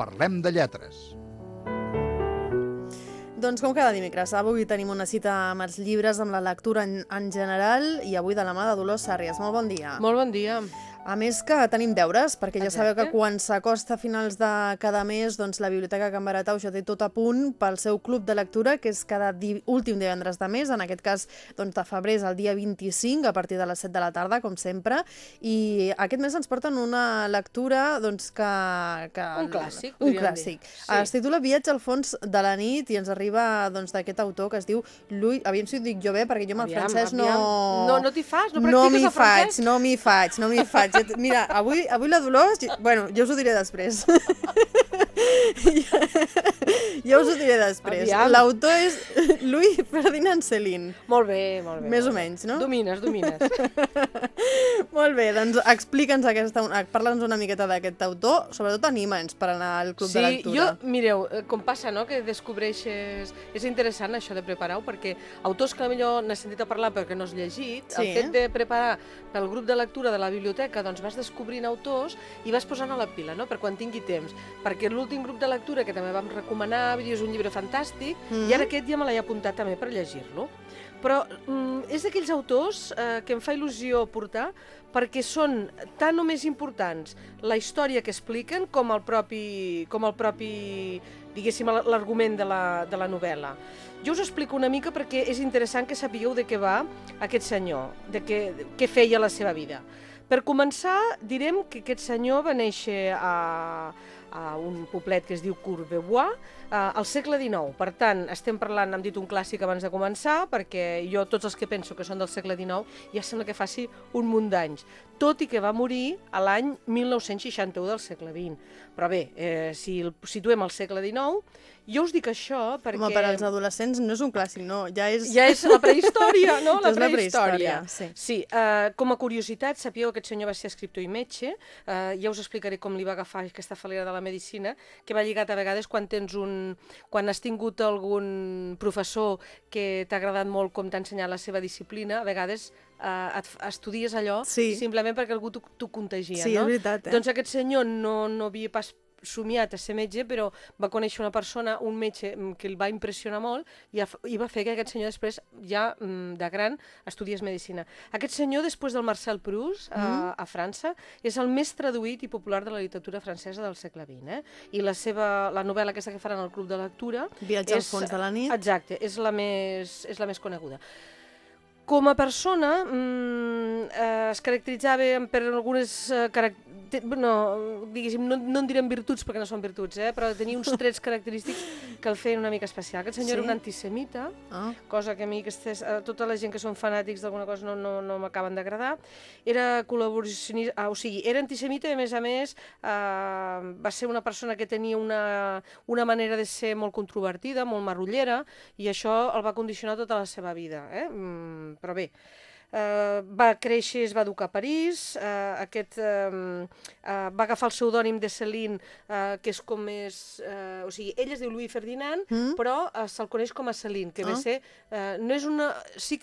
parlem de lletres. Doncs com cada dimecres, avui tenim una cita amb els llibres, amb la lectura en, en general i avui de la mà de Dolors Sàrries. Molt bon dia. Molt bon dia. A més que tenim deures, perquè ja sabeu que Exacte. quan s'acosta a finals de cada mes, doncs la Biblioteca Can Baratau ja té tot a punt pel seu club de lectura, que és cada di últim divendres de mes, en aquest cas doncs, de febrer és el dia 25, a partir de les 7 de la tarda, com sempre, i aquest mes ens porten una lectura doncs, que... que Un clàssic, Un clàssic. Sí. Es titula Viatge al fons de la nit i ens arriba doncs, d'aquest autor que es diu Louis... Aviam si ho dic jo bé, perquè jo amb el Aviam, francès aviam. no... No, no t'hi fas? No no practiques m'hi el francès? faig, no m'hi faig, no m'hi faig. T- Mira, avui, avui la Dolors... Bueno, jo us ho diré després. ja, ja us ho diré després. L'autor és Louis Ferdinand Céline. Molt bé, molt bé. Més molt o menys, no? Domines, domines. Molt bé, doncs explica'ns aquesta, parla'ns una miqueta d'aquest autor, sobretot anima'ns per anar al club de sí, lectura. jo, mireu, eh, com passa, no?, que descobreixes... És interessant això de preparar-ho, perquè autors que potser n'has sentit a parlar però que no has llegit, Sí. el fet de preparar pel grup de lectura de la biblioteca, doncs vas descobrint autors i vas posant a la pila, no?, per quan tingui temps. Perquè l'últim grup de lectura que també vam recomanar, vull dir, és un llibre fantàstic, Mhm. i ara aquest ja me l'he apuntat també per llegir-lo. Però mm, és d'aquells autors eh, que em fa il·lusió portar perquè són tan o més importants la història que expliquen com el propi, com el propi diguéssim, l'argument de, la, de la novel·la. Jo us explico una mica perquè és interessant que sapigueu de què va aquest senyor, de què, què feia la seva vida. Per començar, direm que aquest senyor va néixer a, a un poblet que es diu Courbevoie, eh, al segle XIX. Per tant, estem parlant, hem dit un clàssic abans de començar, perquè jo tots els que penso que són del segle XIX ja sembla que faci un munt d'anys, tot i que va morir a l'any 1961 del segle XX. Però bé, eh, si el situem al segle XIX, jo us dic això perquè... Home, per als adolescents no és un clàssic, no, ja és... Ja és la prehistòria, no? La prehistòria. prehistòria, sí. Sí, eh, com a curiositat, sapíeu que aquest senyor va ser escriptor i metge, eh, ja us explicaré com li va agafar aquesta falera de la medicina, que va lligat a vegades quan tens un... quan has tingut algun professor que t'ha agradat molt com t'ha ensenyat la seva disciplina, a vegades eh, estudies allò Sí. simplement perquè algú t'ho t'ho contagia, Sí, no? és veritat, eh? Doncs aquest senyor no, no havia pas somiat a ser metge, però va conèixer una persona, un metge, mm, que el va impressionar molt i, af- i va fer que aquest senyor després, ja mm, de gran, estudiés medicina. Aquest senyor, després del Marcel Proust, a, Mm. a França, és el més traduït i popular de la literatura francesa del segle XX. Eh? I la seva la novel·la aquesta que faran al Club de Lectura... Viatge al fons de la nit. Exacte, és la més, és la més coneguda. Com a persona, mm, eh, es caracteritzava per algunes eh, carac- no, diguéssim, no, no en direm virtuts perquè no són virtuts, eh, però tenia uns trets característics que el feien una mica especial. Aquest senyor Sí? era un antisemita, Ah, cosa que a mi aquestes, a tota la gent que són fanàtics d'alguna cosa no, no, no m'acaben d'agradar. Era col·laboracionista, ah, o sigui, era antisemita i a més a més eh, va ser una persona que tenia una, una manera de ser molt controvertida, molt marrullera, i això el va condicionar tota la seva vida. Eh? Mm, però bé, Uh, va créixer, es va educar a París, uh, aquest, uh, uh, va agafar el pseudònim de Céline, uh, que és com és... Uh, o sigui, ell es diu Louis Ferdinand, Mm. però uh, se'l coneix com a Céline, que ve Ah. ser... Uh, no, és una, sí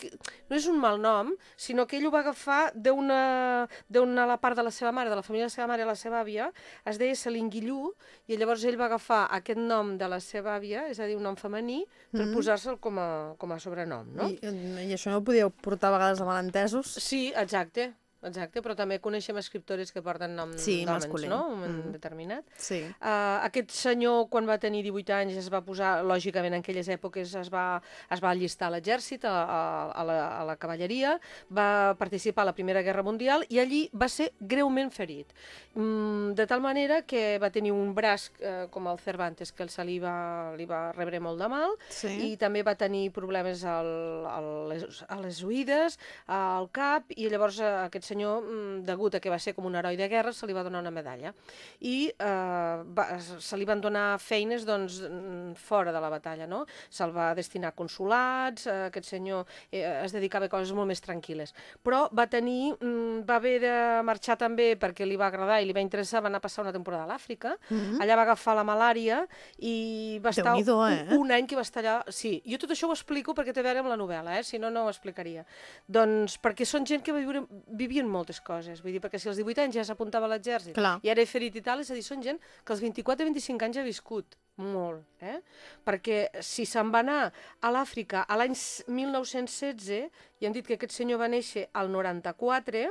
no és un mal nom, sinó que ell ho va agafar d'una la part de la seva mare, de la família de la seva mare i la seva àvia, es deia Céline Guillou, i llavors ell va agafar aquest nom de la seva àvia, és a dir, un nom femení, per Mhm. posar-se'l com, a, com a sobrenom, no? I, I això no ho podíeu portar a vegades a malentesos? Sí, exacte, exacte, però també coneixem escriptores que porten nom Sí, d'hòmens, masculí. no? Un Mm. determinat. Sí. Uh, aquest senyor, quan va tenir 18 anys, es va posar, lògicament, en aquelles èpoques es va, es va allistar a l'exèrcit, a, a, a, la, a la cavalleria, va participar a la Primera Guerra Mundial i allí va ser greument ferit. Mm, de tal manera que va tenir un braç, eh, com el Cervantes, que el se li va, li va rebre molt de mal, Sí. i també va tenir problemes al, al, a les oïdes, al cap, i llavors a aquest senyor, mm, degut a que va ser com un heroi de guerra, se li va donar una medalla. I eh, va, se li van donar feines doncs, mm, fora de la batalla, no? Se'l va destinar a consulats, eh, aquest senyor eh, es dedicava a coses molt més tranquil·les. Però va tenir, mm, va haver de marxar també perquè li va agradar i li va interessar, va anar a passar una temporada a l'Àfrica, Mhm. allà va agafar la malària i va estar un, eh? un any que va estar allà... Sí, jo tot això ho explico perquè té a veure amb la novel·la, eh? si no, no ho explicaria. Doncs perquè són gent que va viure, vivia canvien moltes coses. Vull dir, perquè si als 18 anys ja s'apuntava a l'exèrcit i era ferit i tal, és a dir, són gent que als 24-25 anys ha viscut molt, eh? Perquè si se'n va anar a l'Àfrica a l'any 1916, i han dit que aquest senyor va néixer al 94,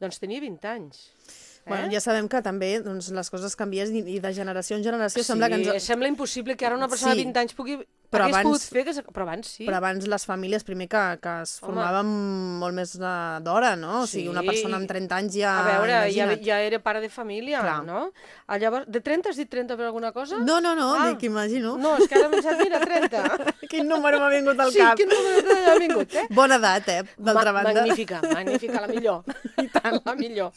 doncs tenia 20 anys. Eh? Bueno, ja sabem que també doncs, les coses canvien i, de generació en generació sembla que ens... sembla impossible que ara una persona Sí. de 20 anys pugui... Però hagués abans- pogut fer que... Però abans sí. Però abans les famílies, primer que, que es Home. formaven molt més d'hora, no? O sigui, una Sí. persona amb 30 anys ja... A veure, ja, imagina't. ja era pare de família, Clar. no? Ah, llavors, de 30 has dit 30 per alguna cosa? No, no, no, Ah. dic, imagino. No, és que ara m'he pensat, mira, 30. Quin número m'ha vingut al sí, cap. quin número de ha vingut, eh? Bona edat, eh? D'altra Ma- banda. Magnífica, magnífica, la millor. I tant. La millor.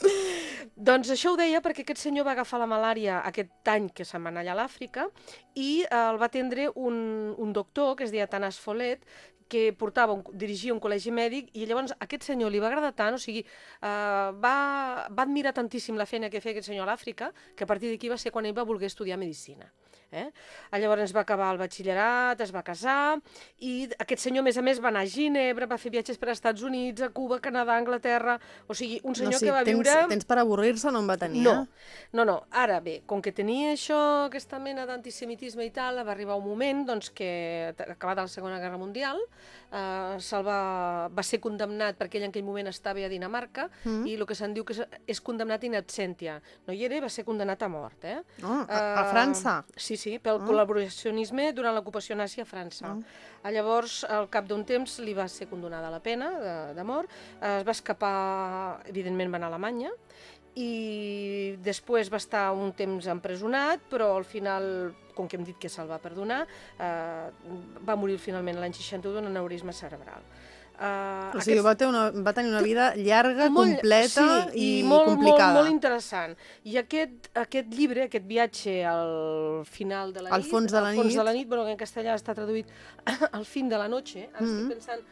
Doncs això ho deia perquè aquest senyor va agafar la malària aquest any que se'n va anar allà a l'Àfrica i eh, el va atendre un, un doctor que es deia Tanas Folet, que portava un, dirigia un col·legi mèdic i llavors aquest senyor li va agradar tant, o sigui, eh, va, va admirar tantíssim la feina que feia aquest senyor a l'Àfrica que a partir d'aquí va ser quan ell va voler estudiar Medicina. Eh? Llavors va acabar el batxillerat, es va casar i aquest senyor, a més a més, va anar a Ginebra, va fer viatges per als Estats Units, a Cuba, Canadà, Anglaterra... O sigui, un senyor no, sí, que va tens, viure... Tens per avorrir-se no en va tenir, No, eh? no, no. Ara bé, com que tenia això, aquesta mena d'antisemitisme i tal, va arribar un moment doncs, que, acabada la Segona Guerra Mundial, eh, se'l va, va ser condemnat perquè ell en aquell moment estava a Dinamarca Mm. i el que se'n diu que és, és condemnat in absentia. No hi era va ser condemnat a mort. Eh? No, a, a Eh, França. Sí, sí, pel Ah. col·laboracionisme durant l'ocupació nazi a França. Ah. Ah. Llavors, al cap d'un temps, li va ser condonada la pena de, de mort. Eh, es va escapar, evidentment, va anar a Alemanya, i després va estar un temps empresonat, però al final, com que hem dit que se'l va perdonar, eh, va morir finalment l'any 61 d'un aneurisma cerebral. Uh, O sigui, va, tenir una, va tenir una vida llarga, completa sí, i, molt, complicada. Molt, molt interessant. I aquest, aquest llibre, aquest viatge al final de la Al nit... fons de la al fons nit. de la nit, bueno, que en castellà està traduït al fin de la noche. Ara Mhm. estic pensant...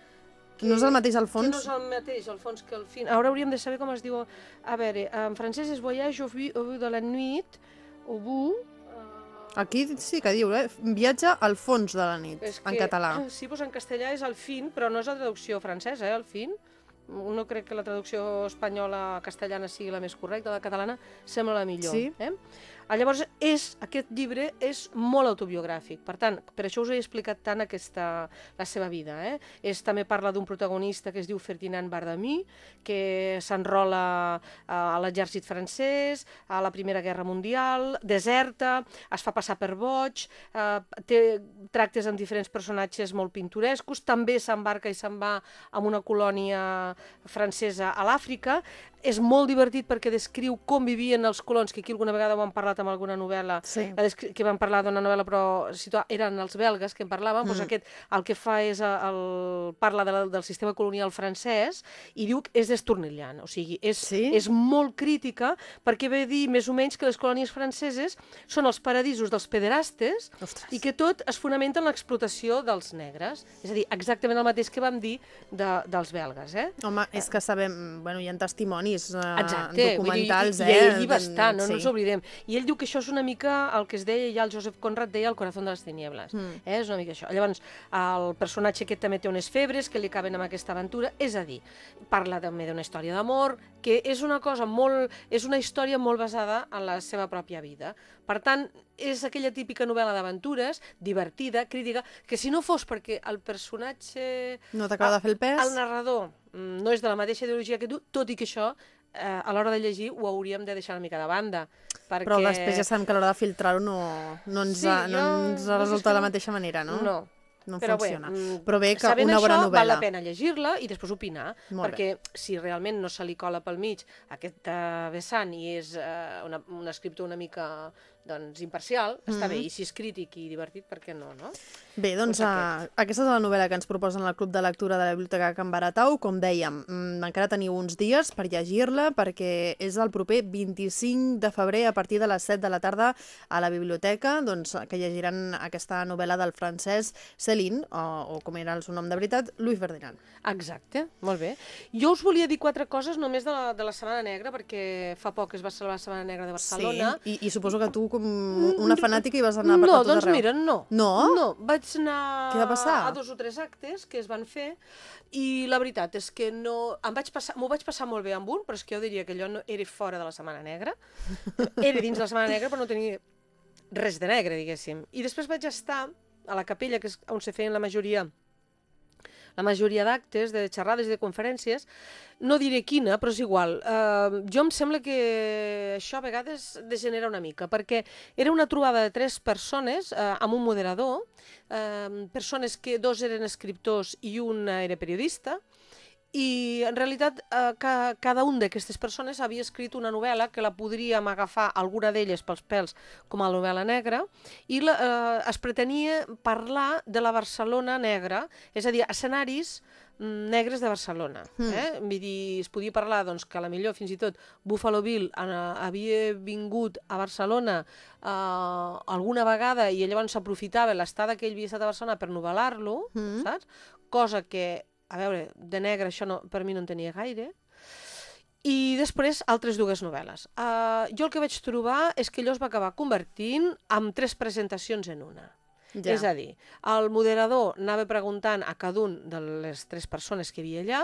No és el mateix al Que fons? no és el mateix al fons que al fin. Ara hauríem de saber com es diu... A veure, en francès és voyage au vu, au vu de la nuit, au bout... eh, Aquí sí que diu, eh? Viatge al fons de la nit, és en que- català. Sí, doncs en castellà és al fin, però no és la traducció francesa, eh, al fin. No crec que la traducció espanyola castellana sigui la més correcta, la catalana sembla la millor. Sí? Eh? Ah, Llavors, és, aquest llibre és molt autobiogràfic, per tant, per això us he explicat tant aquesta, la seva vida. Eh? És, també parla d'un protagonista que es diu Ferdinand Bardamy, que s'enrola eh, a l'exèrcit francès, a la Primera Guerra Mundial, deserta, es fa passar per boig, eh, té tractes amb diferents personatges molt pintorescos, també s'embarca i se'n va a una colònia francesa a l'Àfrica, és molt divertit perquè descriu com vivien els colons, que aquí alguna vegada ho han parlat amb alguna novel·la, Sí. que van parlar d'una novel·la però situa- eren els belgues que en parlaven, doncs Mm. aquest el que fa és eh, el, parla de la, del sistema colonial francès i diu que és destornillant, o sigui, és, Sí? és molt crítica perquè ve dir més o menys que les colònies franceses són els paradisos dels pederastes Ostres. i que tot es fonamenta en l'explotació dels negres. És a dir, exactament el mateix que vam dir de, dels belgues, eh? Home, és que sabem, bueno, hi ha testimonis eh, Exacte, documentals, vull dir, i, eh? i ell bastant, no, sí. no ens oblidem. I ell diu que això és una mica el que es deia, ja el Josep Conrad deia el corazón de les tinieblas. Mm. Eh? És una mica això. Llavors, el personatge aquest també té unes febres que li caben amb aquesta aventura, és a dir, parla també d'una història d'amor, que és una cosa molt... és una història molt basada en la seva pròpia vida. Per tant, és aquella típica novel·la d'aventures, divertida, crítica, que si no fos perquè el personatge... No t'acaba de fer el pes? El narrador mm, no és de la mateixa ideologia que tu, tot i que això, eh, a l'hora de llegir, ho hauríem de deixar una mica de banda. Perquè... Però després ja sabem que a l'hora de filtrar-ho no, no ens, Sí, ha, no jo- ens jo és resulta de la mateixa manera, no? No, No però funciona. bé, mm, Però bé que una bona això, val la novel·la. pena llegir-la i després opinar, Molt perquè si realment no se li cola pel mig aquest uh, vessant i és uh, una, un escriptor una mica doncs, imparcial, està Mhm. bé, i si és crític i divertit, per què no, no? Bé, doncs Doncs uh, aquesta és la novel·la que ens proposen al Club de Lectura de la Biblioteca Can Baratau. Com dèiem, mm, encara teniu uns dies per llegir-la perquè és el proper 25 de febrer a partir de les 7 de la tarda a la biblioteca, doncs, que llegiran aquesta novel·la del francès Céline, o, o com era el seu nom de veritat, Louis Ferdinand. Exacte, molt bé. Jo us volia dir quatre coses només de la, de la Setmana Negra, perquè fa poc es va celebrar la Setmana Negra de Barcelona. Sí, i, i suposo que tu com una fanàtica i vas anar per no, tot doncs arreu. mira, no. No? No, vaig anar Què va passar? a dos o tres actes que es van fer i la veritat és que no... Em vaig passar, m'ho vaig passar molt bé amb un, però és que jo diria que allò no era fora de la Setmana Negra. Era dins de la Setmana Negra, però no tenia res de negre, diguéssim. I després vaig estar a la capella, que és on se feien la majoria la majoria d'actes, de xerrades de conferències, no diré quina, però és igual. Uh, jo em sembla que això a vegades degenera una mica, perquè era una trobada de tres persones uh, amb un moderador, uh, persones que dos eren escriptors i una era periodista, i en realitat eh, ca, cada un d'aquestes persones havia escrit una novel·la que la podríem agafar alguna d'elles pels pèls com a novel·la negra i la, eh, es pretenia parlar de la Barcelona negra, és a dir, escenaris mm, negres de Barcelona. Mm. Eh? Vull dir, es podia parlar doncs, que a la millor fins i tot Buffalo Bill eh, havia vingut a Barcelona eh, alguna vegada i llavors s'aprofitava l'estada que ell havia estat a Barcelona per novel·lar-lo, Mm. saps? Cosa que a veure, de negre això no, per mi no en tenia gaire. I després altres dues novel·les. Uh, jo el que vaig trobar és que allò es va acabar convertint en tres presentacions en una. Ja. És a dir, el moderador anava preguntant a cada un de les tres persones que hi havia allà,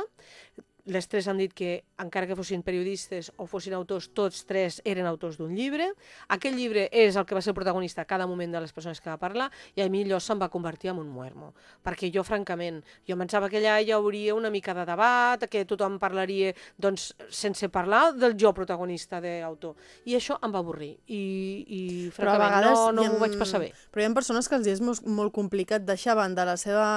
les tres han dit que, encara que fossin periodistes o fossin autors, tots tres eren autors d'un llibre. Aquell llibre és el que va ser el protagonista a cada moment de les persones que va parlar i a mi allò se'm va convertir en un muermo. Perquè jo, francament, jo pensava que allà hi hauria una mica de debat, que tothom parlaria doncs, sense parlar del jo protagonista d'autor. I això em va avorrir. I, i francament, no, no ha- m'ho vaig passar bé. Però hi ha persones que els és molt, molt complicat deixar a banda la seva,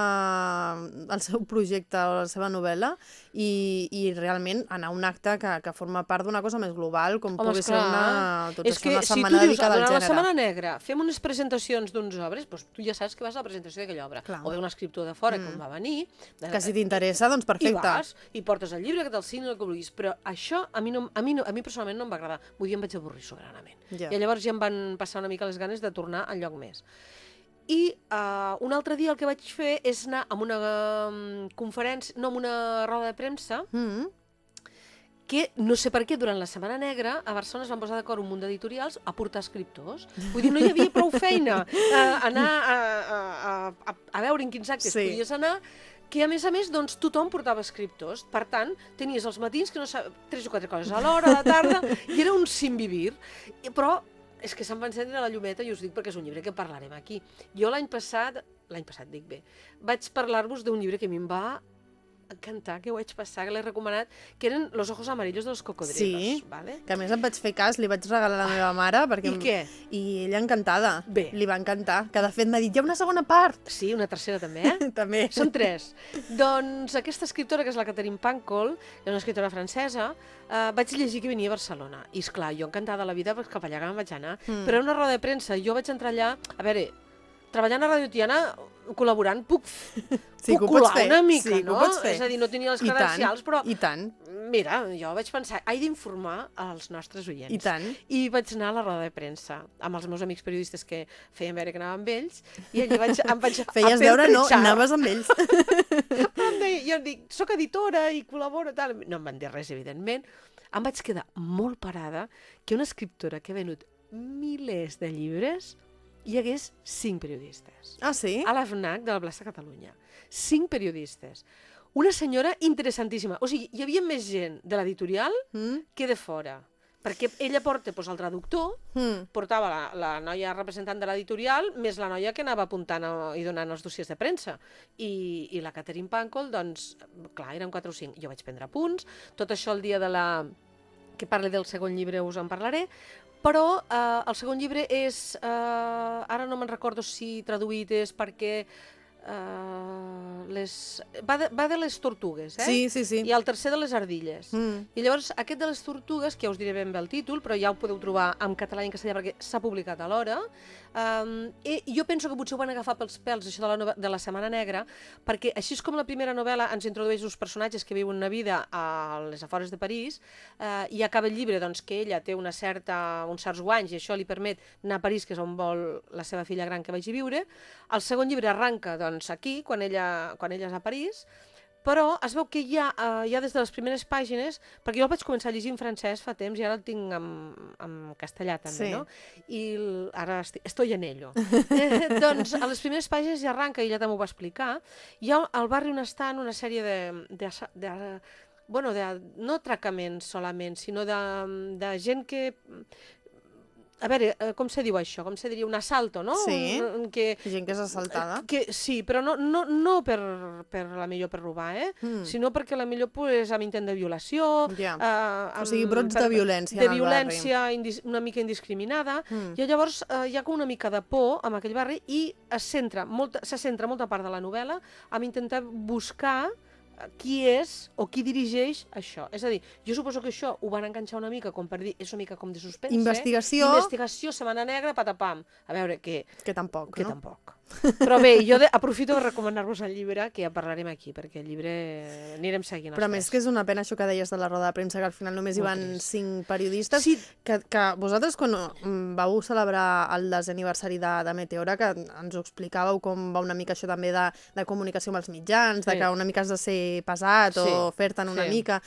el seu projecte o la seva novel·la i, i realment anar a un acte que, que forma part d'una cosa més global, com Home, pugui ser esclar. una, tot és que una si setmana tu dius, dedicada al durant la gènere. Setmana Negra fem unes presentacions d'unes obres, doncs tu ja saps que vas a la presentació d'aquella obra. Clar. O ve un escriptor de fora, Mm. com va venir, de, Que si t'interessa, doncs i perfecte. vas, i portes el llibre, que te'l signi, el que vulguis. Però això a mi, no, a mi, no, a mi personalment no em va agradar. Vull dir, em vaig avorrir soberanament. Ja. I llavors ja em van passar una mica les ganes de tornar al lloc més. I uh, un altre dia el que vaig fer és anar a una um, conferència, no, a una roda de premsa, Mm. que no sé per què durant la Setmana Negra a Barcelona es van posar d'acord un munt d'editorials a portar escriptors. Vull dir, no hi havia prou feina a anar a, a, a, a, veure en quins actes Sí. podies anar, que a més a més doncs, tothom portava escriptors. Per tant, tenies els matins que no sab... tres o quatre coses a l'hora, a la tarda, i era un sinvivir. I- Però és que se'm va encendre la llumeta i us dic perquè és un llibre que parlarem aquí. Jo l'any passat, l'any passat dic bé, vaig parlar-vos d'un llibre que a mi em va encantar, que ho vaig passar, que l'he recomanat, que eren Los ojos amarillos de los cocodrilos. Sí. Vale? Que a més em vaig fer cas, li vaig regalar a la meva mare, perquè... I què? I ella encantada. Bé. Li va encantar. Que de fet m'ha dit, hi ha una segona part. Sí, una tercera també, eh? També. Són tres. Doncs aquesta escriptora, que és la Catherine Pancol, que és una escriptora francesa, eh, vaig llegir que venia a Barcelona. I, és clar jo encantada de la vida, perquè cap allà que me'n vaig anar. Mm. Però era una roda de premsa, jo vaig entrar allà... A veure, treballant a Radio Tiana, col·laborant, puc, Sí, puc colar fer. una mica, Sí, no? pots fer. És a dir, no tenia les credencials, però... I tant, Mira, jo vaig pensar, he d'informar als nostres oients. i tant. I vaig anar a la roda de premsa amb els meus amics periodistes que feien veure que anava amb ells i allà vaig, em vaig Feies veure, no, anaves amb ells. Però em deia, jo dic, soc editora i col·laboro, tal. No em van dir res, evidentment. Em vaig quedar molt parada que una escriptora que ha venut milers de llibres hi hagués cinc periodistes. Ah, sí? A la FNAC de la plaça Catalunya. Cinc periodistes. Una senyora interessantíssima. O sigui, hi havia més gent de l'editorial Mm? que de fora. Perquè ella porta doncs, el traductor, Mm. portava la, la noia representant de l'editorial, més la noia que anava apuntant a, i donant els dossiers de premsa. I, I la Catherine Pancol, doncs, clar, eren 4 o 5. Jo vaig prendre punts. Tot això el dia de la... que parli del segon llibre us en parlaré, però eh, el segon llibre és... Eh, ara no me'n recordo si traduït és perquè... Eh, les, va, de, va de les tortugues, eh? Sí, sí, sí. I el tercer de les ardilles. Mm. I llavors, aquest de les tortugues, que ja us diré ben bé el títol, però ja ho podeu trobar en català i en castellà perquè s'ha publicat alhora, um, i jo penso que potser ho van agafar pels pèls, això de la, de la Setmana Negra, perquè així és com la primera novel·la ens introdueix uns personatges que viuen una vida a les afores de París, uh, i acaba el llibre doncs, que ella té una certa, uns certs guanys i això li permet anar a París, que és on vol la seva filla gran que vagi a viure. El segon llibre arranca doncs, aquí, quan ella, quan ella és a París, però es veu que ja, uh, ja des de les primeres pàgines, perquè jo el vaig començar a llegir en francès fa temps i ara el tinc en, en castellà també, Sí. no? I ara estic, estoy en ello. eh, doncs a les primeres pàgines ja arranca, i ella també ho va explicar, hi ha al barri on estan una sèrie de, de, de, bueno, de, no atracaments solament, sinó de, de gent que a veure, eh, com se diu això? Com se diria? Un assalto, no? Sí. Que, Gent que és assaltada. que, sí, però no, no, no per, per la millor per robar, eh? Mm. sinó perquè la millor pues, amb intent de violació... Ja. eh, O sigui, amb- brots de violència De violència indis, una mica indiscriminada, Mm. i llavors eh, hi ha com una mica de por en aquell barri i es centra molta, se centra molta part de la novel·la amb intentar buscar qui és o qui dirigeix això. És a dir, jo suposo que això ho van enganxar una mica com per dir, és una mica com de suspense. Investigació. Investigació, setmana negra, patapam. A veure, que, Que tampoc, que no? tampoc. Però bé, jo de, aprofito de recomanar-vos el llibre, que ja parlarem aquí, perquè el llibre eh, anirem seguint Però a més que és una pena això que deies de la roda de premsa, que al final només hi van trist. cinc periodistes. Sí. Que, que vosaltres, quan mm, vau celebrar el desè aniversari de, de Meteora, que ens ho explicàveu com va una mica això també de, de comunicació amb els mitjans, de Sí. que una mica has de ser pesat Sí, o fer-te'n una sí. mica...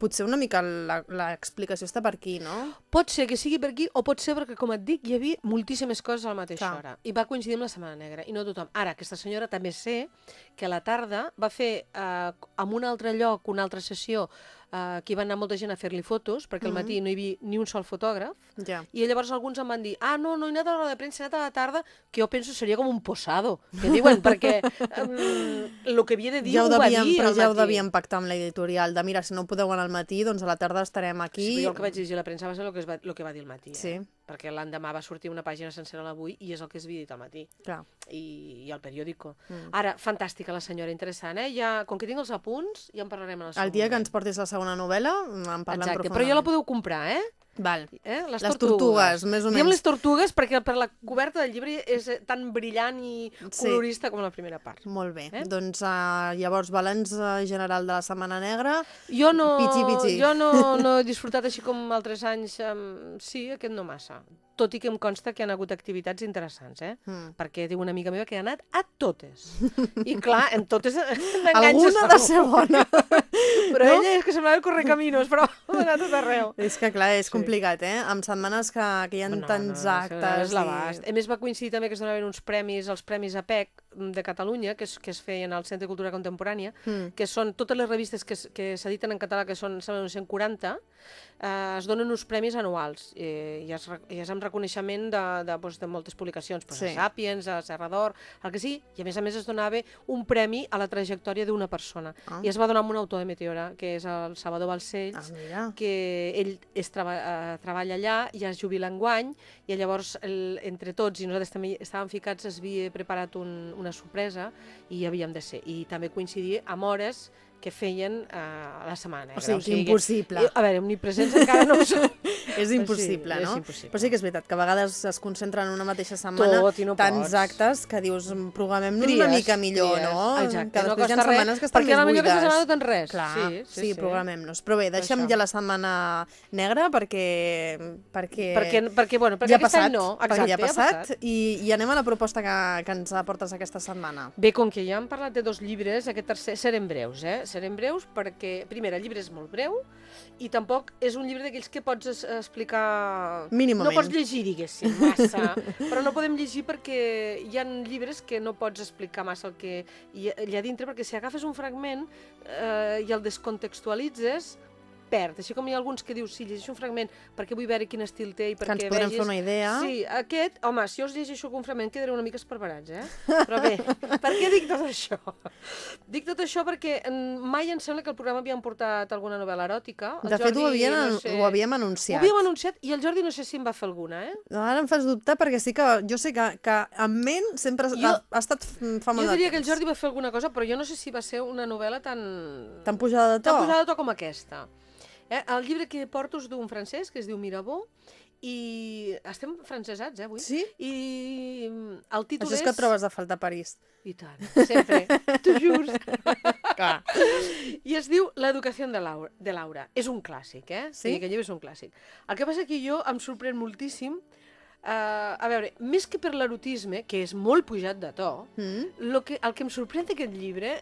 Potser una mica la- l'explicació està per aquí, no? Pot ser que sigui per aquí, o pot ser perquè, com et dic, hi havia moltíssimes coses a la mateixa Clar. hora. I va coincidir amb la Setmana Negra, i no tothom. Ara, aquesta senyora també sé que a la tarda va fer, eh, en un altre lloc, una altra sessió, eh, que hi va anar molta gent a fer-li fotos, perquè al Mhm. matí no hi havia ni un sol fotògraf, Ja. i llavors alguns em van dir, ah, no, no he anat a l'hora de premsa, he anat a la tarda, que jo penso seria com un posado, que diuen, perquè um, el que havia de dir Ja ho, ho va dir però ja ho devien pactar amb l'editorial, de mira, si no podeu anar al matí, doncs a la tarda estarem aquí. Sí, jo el que vaig llegir a la premsa va ser el que, es va, el que va dir al matí, Sí. eh? perquè l'endemà va sortir una pàgina sencera a l'avui i és el que es havia dit al matí, Clar. i, i al periòdico. Mm. Ara, fantàstica la senyora, interessant, eh? Ja, com que tinc els apunts, ja en parlarem en el El dia que ens moment. portis la segona novel·la, en parlem Exacte, però ja la podeu comprar, eh? Val. eh? Les, Les tortugues, més o Diem menys. les tortugues perquè per la coberta del llibre és eh, tan brillant i Sí. colorista com la primera part. Molt bé. Eh? Doncs uh, llavors, balanç uh, general de la Setmana Negra. Jo no, Pitxi, pitxi. jo no, no he disfrutat així com altres anys. Um, sí, aquest no massa. Tot i que em consta que hi ha hagut activitats interessants, eh? Mm. Perquè diu una amiga meva que ha anat a totes. I clar, en totes Alguna de ser bona. Però no? ella és que semblava el correcaminos, però ha anat tot arreu. és que, clar, és Sí. complicat, eh? Amb setmanes que, que hi ha tants és que actes. És l'abast. A més, va coincidir també que es donaven uns premis, els Premis APEC de Catalunya, que es, que es feien al Centre de Cultura Contemporània, Mm. que són totes les revistes que, es- que s'editen en català, que són sembla, uns 140, eh, es donen uns premis anuals eh, i, re- i és amb reconeixement de, de, doncs, de moltes publicacions, doncs, Sí. a Sàpiens, a Serrador, el que sí, i a més a més es donava un premi a la trajectòria d'una persona. Ah. I es va donar amb un autor de Meteora, que és el Salvador Ah, Balcells, mira. que ell es treba, eh, treballa allà, ja es jubila enguany, i llavors el, entre tots, i nosaltres també estàvem ficats, es havia preparat un, una sorpresa i havíem de ser. I també coincidir amb hores que feien eh, a la setmana negra. O sigui, que impossible. eh, A veure, omnipresents encara no ho són. És impossible, sí, no? és impossible. Però sí que és veritat, que a vegades es concentren en una mateixa setmana Tot no tants pots. actes que dius, "Mm, programem-nos una mica millor, tries. no? Exacte, que no costa res, setmanes que estan perquè més a la millor aquesta buides. setmana no tens res. Clar, Sí, sí, sí, sí. programem-nos. Però bé, deixem Això. ja la setmana negra perquè... perquè... perquè, perquè, bueno, perquè ja aquest passat, any no. perquè Exacte, ja ha passat, I, i anem a la proposta que, que ens aportes aquesta setmana. Bé, com que ja hem parlat de dos llibres, aquest tercer serem breus, eh? Serem breus perquè, primer, el llibre és molt breu i tampoc és un llibre d'aquells que pots explicar... Mínimament. No pots llegir, diguéssim, massa. però no podem llegir perquè hi ha llibres que no pots explicar massa el que hi ha, hi ha dintre, perquè si agafes un fragment eh, i el descontextualitzes, perd. Així com hi ha alguns que dius, sí, llegeixo un fragment perquè vull veure quin estil té i Que perquè ens podrem vegis... fer una idea. Sí, aquest, home, si jo us llegeixo un fragment quedaré una mica esparverats, eh? Però bé, per què dic tot això? Dic tot això perquè mm, mai em sembla que el programa havíem portat alguna novel·la eròtica. El De fet, ho, Jordi, havien, no sé, ho havíem Ho anunciat. havíem anunciat i el Jordi no sé si en va fer alguna, eh? Ara em fas dubtar perquè sí que jo sé que, que en ment sempre Jo- ha, ha estat f- fa molt Jo diria que el. Jordi va fer alguna cosa, però jo no sé si va ser una novel·la tan... Tan pujada de to? tan posada de to com aquesta. Eh? El llibre que porto és d'un francès, que es diu Mirabeau, i estem francesats, eh, avui? Sí? I mm, el títol Això és que et trobes a faltar a París. I tant, sempre, toujours. Clar. I es diu L'educació de Laura, de Laura. És un clàssic, eh? Sí? Que el llibre és un clàssic. El que passa que jo em sorprèn moltíssim Uh, a veure, més que per l'erotisme, que és molt pujat de to, Mm? lo que, el que em sorprèn d'aquest llibre,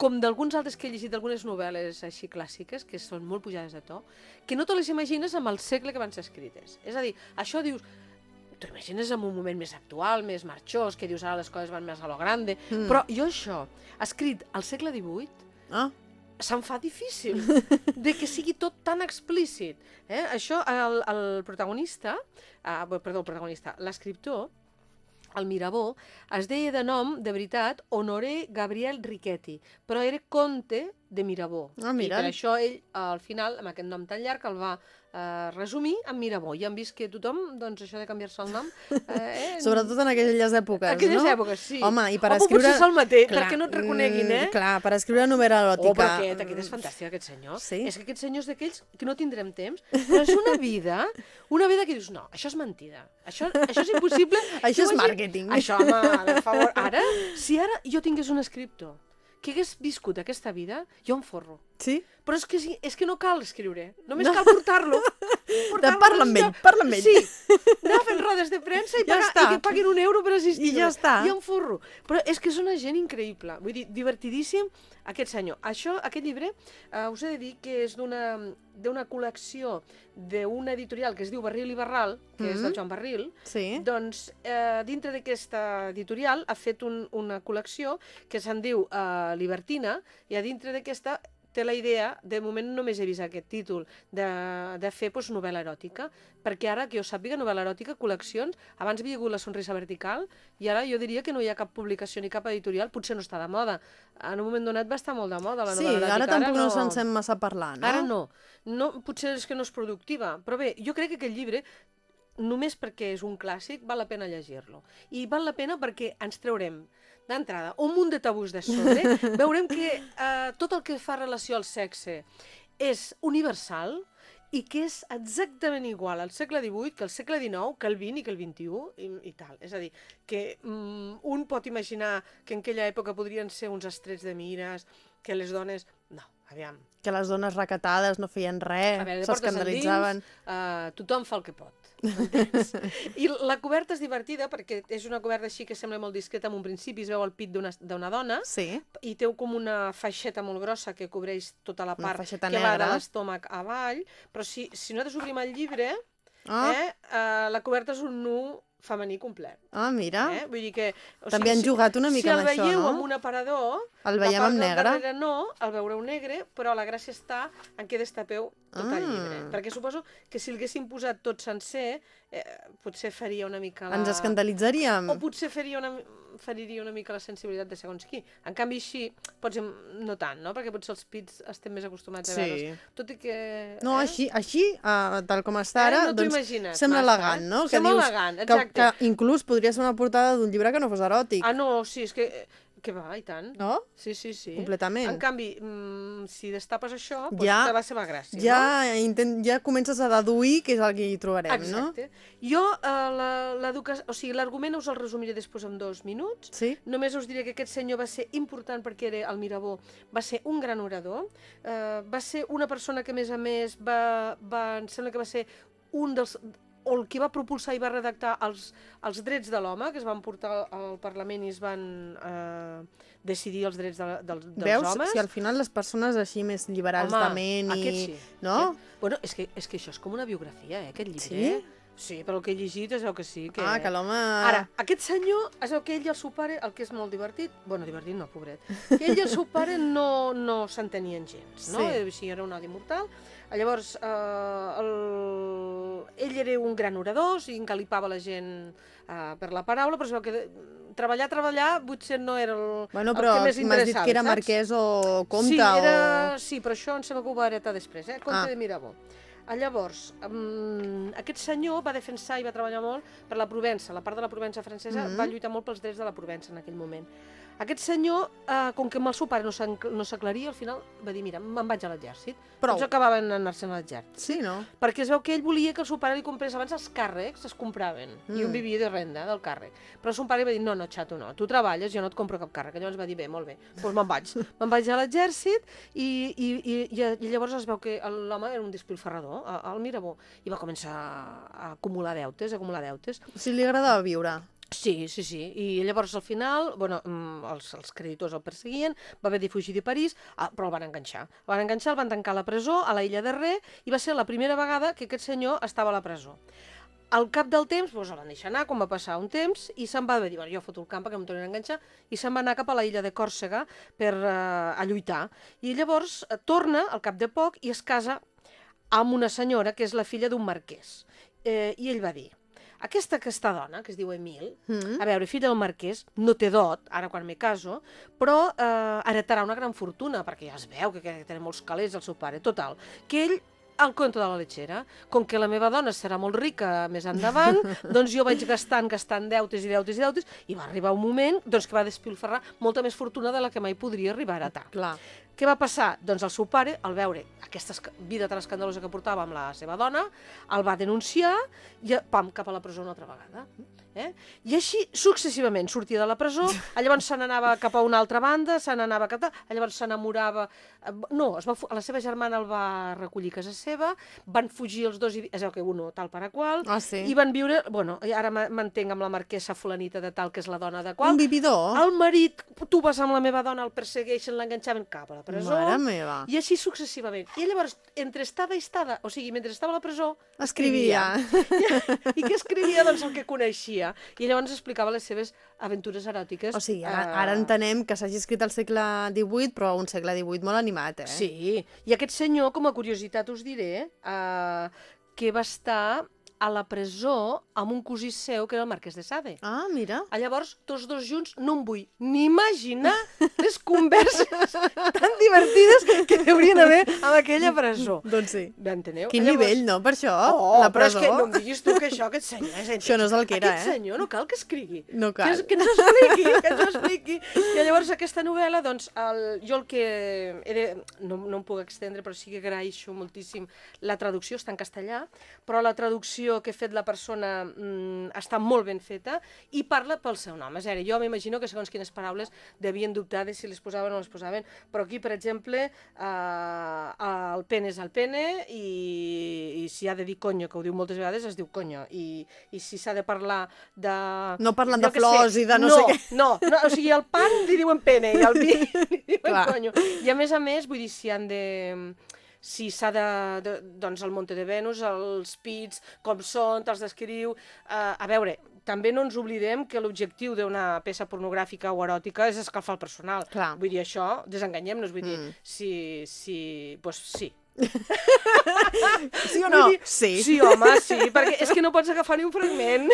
com d'alguns altres que he llegit, d'algunes novel·les així clàssiques, que són molt pujades de to, que no te les imagines amb el segle que van ser escrites. És a dir, això dius, t'ho imagines en un moment més actual, més marxós, que dius ara les coses van més a lo grande, mm. però jo això, escrit al segle XVIII, Ah, se'm fa difícil de que sigui tot tan explícit. Eh? Això, el, el protagonista, uh, perdó, el protagonista, l'escriptor, el Mirabó, es deia de nom, de veritat, Honoré Gabriel Riquetti, però era conte de Mirabó. Ah, mira. I per això ell, al final, amb aquest nom tan llarg, el va eh, resumir en Mirabó. I han vist que tothom, doncs, això de canviar-se el nom... Eh, sobretot en aquelles èpoques, aquelles no? èpoques, sí. Home, i per o escriure... potser se'l mateix, Clar, perquè no et reconeguin, eh? mm, Clar, per escriure novel·la Oh, eròtica... però aquest, aquest és fantàstic, aquest senyor. Sí? És que aquest senyor és d'aquells que no tindrem temps, però és una vida, una vida que dius, no, això és mentida, això, això és impossible. Això és màrqueting. Això, home, per favor, ara, si ara jo tingués un escriptor que hagués viscut aquesta vida, jo em forro. Sí? Però és que, sí- és que no cal escriure, només No. cal portar-lo. portar-lo parla amb ell, parla amb ell. Sí, anar fent rodes de premsa i, Ja pagar, està. i que paguin un euro per assistir. I ja està. I em forro. Però és que és una gent increïble. Vull dir, divertidíssim aquest senyor. Això, aquest llibre, eh, us he de dir que és d'una col·lecció d'una editorial que es diu Barril i Barral, que és Mhm. del Joan Barril, Sí? doncs, eh, dintre d'aquesta editorial ha fet un, una col·lecció que se'n diu eh, Libertina, i a dintre d'aquesta té la idea, de moment només he vist aquest títol, de, de fer doncs, novel·la eròtica, perquè ara, que jo sàpiga, novel·la eròtica, col·leccions, abans havia hagut La sonrisa vertical, i ara jo diria que no hi ha cap publicació ni cap editorial, potser no està de moda. En un moment donat va estar molt de moda la Sí, novel·la eròtica. ara tampoc no, se'n sent massa parlar, no? Ara no. no. Potser és que no és productiva. Però bé, jo crec que aquest llibre, només perquè és un clàssic, val la pena llegir-lo. I val la pena perquè ens traurem d'entrada un munt de tabús de sobre, veurem que eh, tot el que fa relació al sexe és universal i que és exactament igual al segle XVIII que al segle XIX, que al XX i que al XXI i, i tal. És a dir, que mm, un pot imaginar que en aquella època podrien ser uns estrets de mires, que les dones... No, aviam, Que les dones recatades no feien res, s'escandalitzaven. uh, tothom fa el que pot. I la coberta és divertida perquè és una coberta així que sembla molt discreta en un principi, es veu el pit d'una dona Sí, i té com una faixeta molt grossa que cobreix tota la part que va de negra. l'estómac avall, però si, si nosaltres obrim el llibre, ah, eh, uh, la coberta és un nu femení complet. ah mira, Eh? Vull dir que... O també han si, jugat una mica si el amb això, veieu no? amb un aparador, El la veiem amb negre. darrere no, el veureu negre, però la gràcia està en què destapeu tot el Ah. llibre. Perquè suposo que si l'haguéssim posat tot sencer, eh, potser faria una mica la... Ens escandalitzaríem. O potser faria una, feriria una mica la sensibilitat de segons qui. En canvi, així, potser no tant, no? Perquè potser els pits estem més acostumats a Sí. veure'ls. Tot i que... No, eh? així, així uh, tal com està ara, Eh, no t'ho doncs, imagines sembla massa, elegant, eh? no? Sembla que dius elegant, que, exacte. que inclús podria ser una portada d'un llibre que no fos eròtic, Ah, no, sí, és que... Que va, i tant. no? Sí, sí, sí. Completament. En canvi, mm, si destapes això, doncs Ja- té la seva gràcia, Ja, intent, ja comences a deduir què és el que hi trobarem, no? Exacte. Jo, eh. O sigui, l'argument us el resumiré després en dos minuts. Sí? Només us diré que aquest senyor va ser important perquè era el Mirabó, va ser un gran orador, eh, va ser una persona que, a més a més, va, va, em sembla que va ser un dels o el que va propulsar i va redactar els, els drets de l'home, que es van portar al Parlament i es van eh, decidir els drets de, dels, dels Veus? homes. Si al final les persones així més liberals Home, de ment i... aquest sí. No? Aquest- Bueno, és que, és que això és com una biografia, eh, aquest llibre. Sí? Sí, però el que he llegit es veu que sí. Que... Ah, que l'home... Ara, aquest senyor, es veu que ell i el seu pare, el que és molt divertit, bueno, divertit no, pobret, que ell i el seu pare no, no s'entenien gens, no? Sí. O sigui, era un odi mortal. Llavors, eh, el... ell era un gran orador, o sigui, encalipava la gent eh, per la paraula, però es veu que treballar, treballar, potser no era el, Bueno, el però que més m'has dit interessava, que era saps? marquès o comte sí, era... o... sí, però això em sembla que ho va heretar després, eh? Comte Ah. de Mirabó. Ah, Llavors, um, aquest senyor va defensar i va treballar molt per la Provença, la part de la Provença francesa, Mhm. va lluitar molt pels drets de la Provença en aquell moment. Aquest senyor, eh, com que amb el seu pare no s'aclaria, al final va dir, mira, me'n vaig a l'exèrcit. Prou. Tots acabaven anar-se'n a l'exèrcit. Sí, no? Perquè es veu que ell volia que el seu pare li comprés abans els càrrecs, es compraven, mm. i un Mm. vivia de renda del càrrec. Però el seu pare va dir, no, no, xato, no, tu treballes, jo no et compro cap càrrec. Llavors va dir, bé, molt bé, doncs me'n vaig. me'n vaig a l'exèrcit i, i, i, i, llavors es veu que l'home era un despilfarrador, a- al Mirabó, i va començar a acumular deutes, a acumular deutes. O sigui, li agradava viure. Sí, sí, sí. I llavors al final, bueno, mm, els, els creditors el perseguien, va haver de fugir de París, ah, però el van enganxar. El van enganxar, el van tancar a la presó, a la illa de Ré, i va ser la primera vegada que aquest senyor estava a la presó. Al cap del temps, doncs, el van deixar anar, com va passar un temps, i se'n va dir, bueno, jo foto el camp perquè em tornin a enganxar, i se'n va anar cap a la illa de Còrsega per eh, a lluitar. I llavors eh, torna, al cap de poc, i es casa amb una senyora que és la filla d'un marquès. Eh, I ell va dir, aquesta, aquesta dona, que es diu Emil, Mm. a veure, fill del marquès, no té dot, ara quan me caso, però eh, heretarà una gran fortuna, perquè ja es veu que, que té molts calés el seu pare. Total, que ell al conto de la lechera. Com que la meva dona serà molt rica més endavant, doncs jo vaig gastant, gastant deutes i deutes i deutes, i va arribar un moment doncs, que va despilferrar molta més fortuna de la que mai podria arribar a heretar. Clar. Què va passar? Doncs el seu pare, al veure aquesta vida tan escandalosa que portava amb la seva dona, el va denunciar i, eh, pam, cap a la presó una altra vegada. Eh? I així, successivament, sortia de la presó, llavors se n'anava cap a una altra banda, se n'anava cap a... llavors s'enamorava... eh, No, es va, la seva germana el va recollir a casa seva, van fugir els dos, i, és el que uno, tal per a qual, Ah, sí. i van viure... Bueno, i ara m'entenc amb la marquesa fulanita de tal, que és la dona de qual. Un vividor? El marit, tu vas amb la meva dona, el persegueixen, l'enganxaven cap a la presó. Mare meva. I així successivament. I llavors, entre estada i estada, o sigui, mentre estava a la presó, Escrivia. I què escrivia? Doncs el que coneixia. I llavors explicava les seves aventures eròtiques. O sigui, ara, eh, ara entenem que s'hagi escrit al segle XVIII, però un segle XVIII molt animat, eh? Sí, i aquest senyor, com a curiositat us diré, eh, que va estar a la presó amb un cosí seu, que era el marquès de Sade. Ah, mira. Ah, Llavors, tots dos junts, no em vull ni imaginar les converses tan divertides que deurien haver amb aquella presó. Doncs sí. M'enteneu? Quin nivell, no, per això? Oh, la però és presó. que no em diguis tu que això, aquest senyor... És, Això no és el que era, aquest eh? senyor no cal que escrigui. No cal. Que, que ens ho expliqui, que ens ho expliqui. Llavors aquesta novel·la, doncs, el, jo el que... De, no, no em puc extendre, però sí que agraeixo moltíssim la traducció, està en castellà, però la traducció que ha fet la persona mm, està molt ben feta i parla pel seu nom. És a dir, jo m'imagino que segons quines paraules devien dubtar de si les posaven o no les posaven, però aquí, per exemple, eh, el pene és el pene i, i si ha de dir conyo, que ho diu moltes vegades, es diu conyo. I, i si s'ha de parlar de... No parlen de flors i de no sé què. No, no, o sigui, el pan li diuen pene i el vi li diuen Clar. conyo. I a més a més, vull dir, si han de si s'ha de, de, doncs el Monte de Venus, els pits, com són, te'ls descriu... Uh, a veure, també no ens oblidem que l'objectiu d'una peça pornogràfica o eròtica és escalfar el personal. Clar. Vull dir, això, desenganyem-nos, vull dir, Mm. si, si, pues sí. Sí o no? Vull dir, Sí. Sí, home, sí, perquè és que no pots agafar ni un fragment.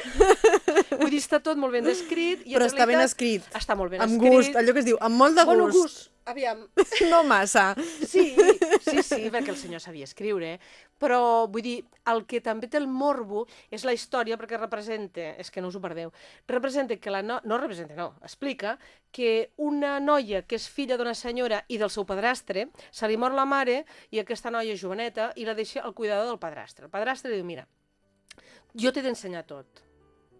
Vull dir, està tot molt ben descrit. I en Però està ben realitat escrit. Està molt ben Amb escrit. gust, allò que es diu, amb molt de gust. Bueno, gust. Aviam, No massa. Sí, sí, sí, perquè el senyor sabia escriure, però vull dir, el que també té el morbo és la història, perquè representa, és que no us ho perdeu, representa que la no, no representa, no, explica que una noia que és filla d'una senyora i del seu padrastre, se li mor la mare i aquesta noia joveneta i la deixa al cuidador del padrastre. El padrastre li diu, mira, jo t'he d'ensenyar tot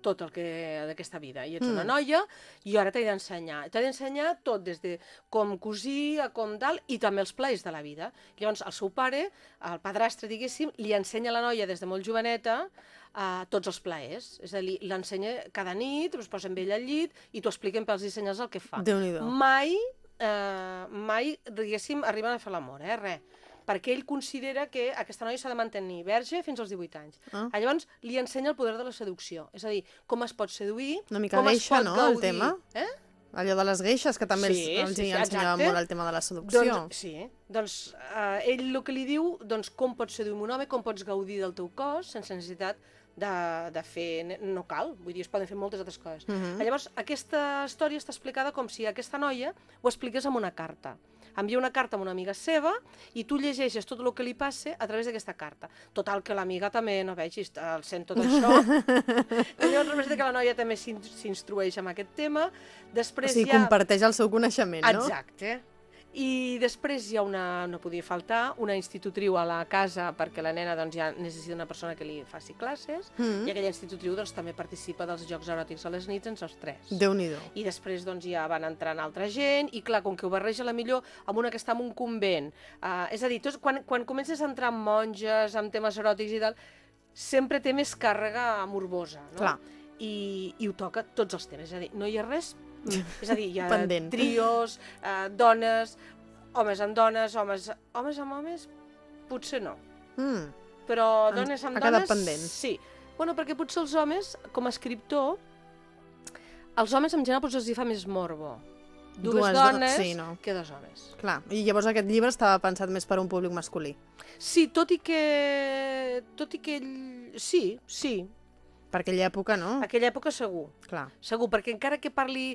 tot el que d'aquesta vida. I ets una Mm. noia i ara t'he d'ensenyar. T'he d'ensenyar tot, des de com cosir a com tal, i també els plaers de la vida. Llavors, el seu pare, el padrastre, diguéssim, li ensenya a la noia des de molt joveneta uh, tots els plaers. És a dir, l'ensenya cada nit, es posa amb ell al llit i t'ho expliquen pels dissenyadors el que fa. Mai, eh, mai, diguéssim, arriben a fer l'amor, eh? Res perquè ell considera que aquesta noia s'ha de mantenir verge fins als 18 anys. Ah. Ah. Llavors, li ensenya el poder de la seducció. És a dir, com es pot seduir, Una mica com es geixa, pot no, el gaudir. tema? Eh? Allò de les geixes, que també Sí, els, els sí, sí, ensenyava exacte. molt el tema de la seducció. Doncs, sí, doncs eh, ell el que li diu, doncs com pots seduir un home, com pots gaudir del teu cos sense necessitat de, de fer... No cal, vull dir, es poden fer moltes altres coses. Mhm. Llavors, aquesta història està explicada com si aquesta noia ho expliqués amb una carta. Envia una carta a una amiga seva i tu llegeixes tot el que li passa a través d'aquesta carta. Total, que l'amiga també no vegis, el sent tot això. I llavors representa que la noia també s'in- s'instrueix en aquest tema. O Després sigui, hi ha... comparteix el seu coneixement, no? Exacte. I després hi ha una, no podia faltar, una institutriu a la casa perquè la nena doncs, ja necessita una persona que li faci classes Mm. i aquella institutriu doncs, també participa dels jocs eròtics a les nits en els tres. Déu-n'hi-do. I després doncs, ja van entrant altra gent i clar, com que ho barreja la millor amb una que està en un convent. Uh, és a dir, tots, quan, quan comences a entrar amb monges, amb temes eròtics i tal, sempre té més càrrega morbosa. No? Clar. i, i ho toca tots els temes. És a dir, no hi ha res... És a dir, hi ha Pendent. trios, eh, dones, homes amb dones, homes, homes amb homes, potser no. Mm. Però dones amb ha dones... pendent. Sí. Bueno, perquè potser els homes, com a escriptor, els homes en general potser els hi fa més morbo. Dues, Dues do- dones sí, no. que dos homes. Clar, i llavors aquest llibre estava pensat més per a un públic masculí. Sí, tot i que... Tot i que... ell- Sí, sí. Per aquella època, no? Aquella època segur. Clar. Segur, perquè encara que parli...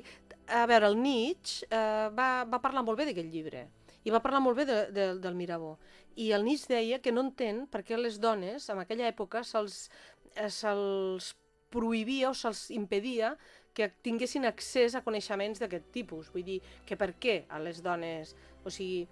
A veure, el Nietzsche eh, va, va parlar molt bé d'aquest llibre i va parlar molt bé de, de, del Mirabó. I el Nietzsche deia que no entén per què les dones, en aquella època, se'ls eh, se'ls prohibia o se'ls impedia que tinguessin accés a coneixements d'aquest tipus. Vull dir, que per què a les dones... O sigui,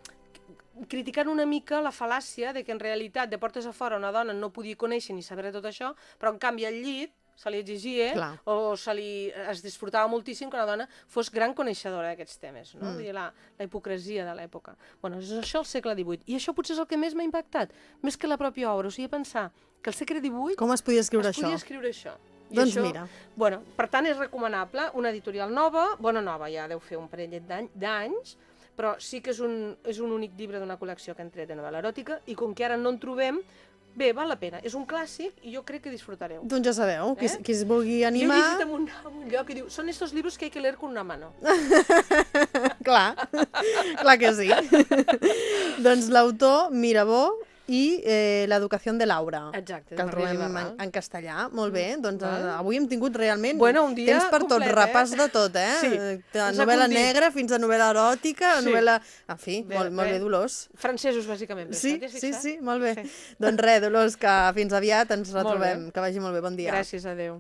criticant una mica la fal·làcia de que en realitat de portes a fora una dona no podia conèixer ni saber tot això, però en canvi al llit se li exigia Clar. o se li, es disfrutava moltíssim que una dona fos gran coneixedora d'aquests temes, no? Mm. Dir, la, la hipocresia de l'època. Bueno, és això al segle XVIII. I això potser és el que més m'ha impactat, més que la pròpia obra. O sigui, pensar que al segle XVIII Com es podia escriure es això? podia escriure això. I Doncs això, mira. Bueno, per tant, és recomanable una editorial nova, bona nova, ja deu fer un parellet d'any- d'anys, però sí que és un, és un únic llibre d'una col·lecció que han tret de novel·la eròtica, i com que ara no en trobem, bé, val la pena. És un clàssic i jo crec que disfrutareu. Doncs ja sabeu, qui, Eh? qui es vulgui Jo he animar... llegit en un, en un lloc que diu són estos libros que hay que leer con una mano. Clar, clar que sí. doncs l'autor Mirabó i eh, l'educació de Laura. Exacte, que el trobem en, en castellà. Molt bé, doncs Val. eh, avui hem tingut realment Bueno, un dia temps per tot, complet, eh? repàs de tot, eh? Sí, De novel·la negra fins a novel·la eròtica, Sí. novel·la... En fi, Bé, molt, molt bé. bé, Dolors. Francesos, bàsicament. Sí, sí, sí, molt bé. Sí. Doncs res, Dolors, que fins aviat ens retrobem. Que vagi molt bé, bon dia. Gràcies, adeu.